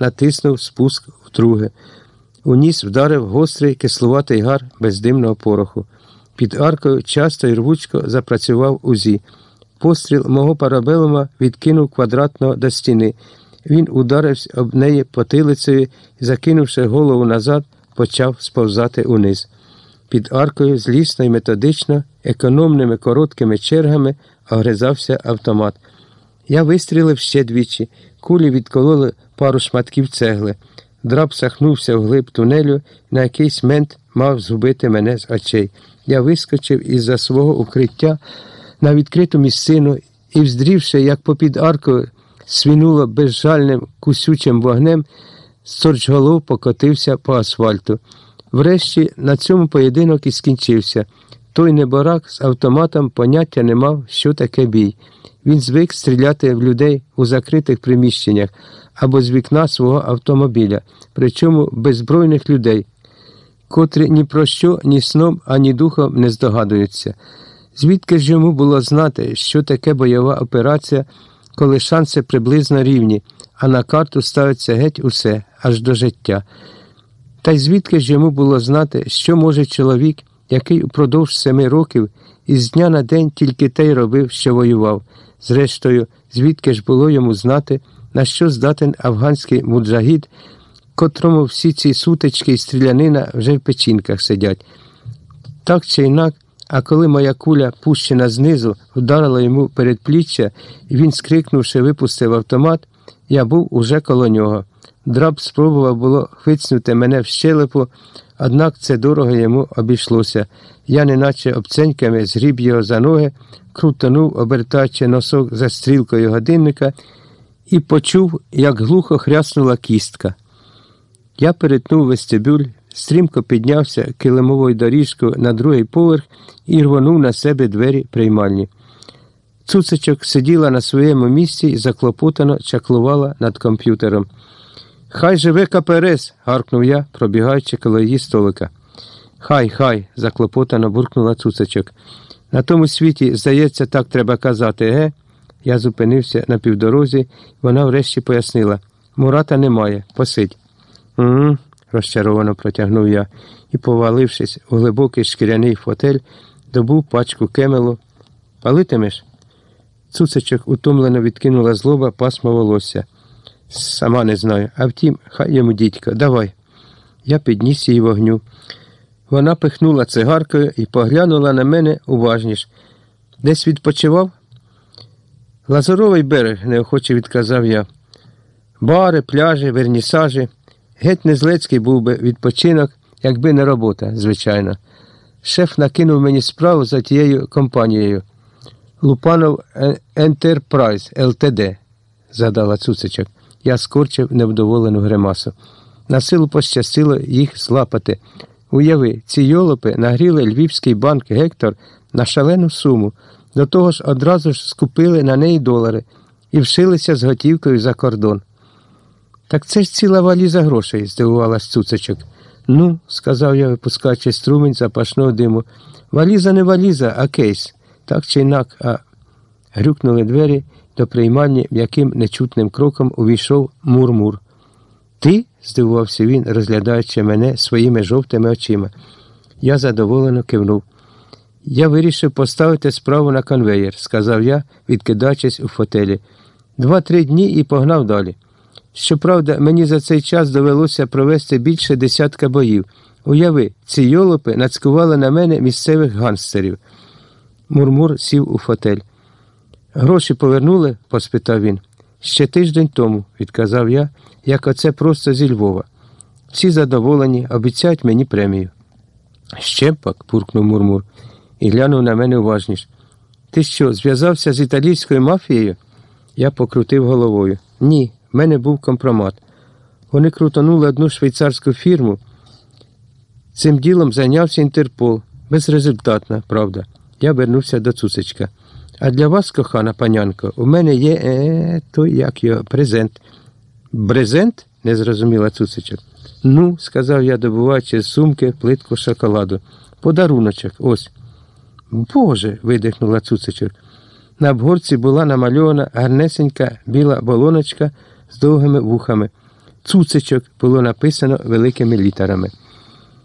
натиснув спуск вдруге. У ніс вдарив гострий кислуватий гар бездимного пороху. Під аркою часто і рвучко запрацював узі. Постріл мого парабелума відкинув квадратно до стіни. Він ударився об неї потилицею і, закинувши голову назад, почав сповзати униз. Під аркою злісно і методично, економними короткими чергами огризався автомат. Я вистрілив ще двічі. Кулі відкололи пару шматків цегли. Драб сахнувся вглиб тунелю, на якийсь мент мав згубити мене з очей. Я вискочив із-за свого укриття на відкриту місцину і, вздрівши, як попід аркою свінуло безжальним кусючим вогнем, сторчголов покотився по асфальту. Врешті на цьому поєдинок і скінчився. Той неборак з автоматом поняття не мав, що таке бій. Він звик стріляти в людей у закритих приміщеннях або з вікна свого автомобіля, причому беззбройних людей, котрі ні про що, ні сном, ані духом не здогадуються. Звідки ж йому було знати, що таке бойова операція, коли шанси приблизно рівні, а на карту ставиться геть усе, аж до життя. Та й звідки ж йому було знати, що може чоловік, який упродовж семи років із дня на день тільки те й робив, що воював. Зрештою, звідки ж було йому знати, на що здатен афганський муджагід, котрому всі ці сутички і стрілянина вже в печінках сидять. Так чи інак, а коли моя куля, пущена знизу, вдарила йому перед пліччя, і він, скрикнувши, випустив автомат, я був уже коло нього. Драб спробував було хвицнути мене в щелепу, однак це дорого йому обійшлося. Я, неначе обценьками, згріб його за ноги, крутонув, обертаючи носок за стрілкою годинника, і почув, як глухо хряснула кістка. Я перетнув вестибюль, стрімко піднявся килимовою доріжкою на другий поверх і рвонув на себе двері приймальні. Цуцичок сиділа на своєму місці і заклопотано чаклувала над комп'ютером. Хай живе КПРС. гаркнув я, пробігаючи коло її столика. Хай, хай, заклопотано буркнула цуцичок. На тому світі, здається, так треба казати, ге? Я зупинився на півдорозі, вона врешті пояснила Мурата немає, посидь. «Угу», – розчаровано протягнув я і, повалившись у глибокий шкіряний фотель, добув пачку кемелу. Палитимеш? Цуцичок утомлено відкинула злоба пасмо волосся. Сама не знаю, а втім, хай йому дідько, давай. Я підніс її вогню. Вона пихнула цигаркою і поглянула на мене уважніш. Десь відпочивав? Лазуровий берег, неохоче відказав я. Бари, пляжі, вернісажі. Геть незлецький був би відпочинок, якби не робота, звичайно. Шеф накинув мені справу за тією компанією. Лупанов Ентерпрайз ЛТД, задала цуцичок. Я скорчив невдоволену гримасу. На силу пощастило їх злапати. Уяви, ці йолопи нагріли Львівський банк Гектор на шалену суму. До того ж одразу ж скупили на неї долари і вшилися з готівкою за кордон. Так це ж ціла валіза грошей, здивувалась цуцичок. Ну, сказав я, випускаючи струмень запашного диму. Валіза не валіза, а кейс. Так чи інак, а грюкнули двері до приймальні м'яким нечутним кроком увійшов Мурмур. Ти? здивувався він, розглядаючи мене своїми жовтими очима. Я задоволено кивнув. Я вирішив поставити справу на конвеєр, сказав я, відкидаючись у фотелі. Два-три дні і погнав далі. Щоправда, мені за цей час довелося провести більше десятка боїв. Уяви, ці йолопи нацькували на мене місцевих гангстерів. Мурмур сів у фотель. Гроші повернули? поспитав він. Ще тиждень тому, відказав я, як оце просто зі Львова. Всі задоволені, обіцяють мені премію. Ще пак, пуркнув Мурмур і глянув на мене уважніше. Ти що, зв'язався з італійською мафією? Я покрутив головою. Ні, в мене був компромат. Вони крутонули одну швейцарську фірму. Цим ділом зайнявся Інтерпол. Безрезультатна, правда. Я вернувся до цуцечка. А для вас, кохана панянко, у мене є е, той як його, презент. Брезент? не зрозуміла цуцечок. Ну, сказав я, добуваючи з сумки плитку шоколаду. Подаруночок, ось. Боже. видихнула цуцечок. На обгорці була намальована гарнесенька біла болоночка з довгими вухами. цуцичок було написано великими літерами.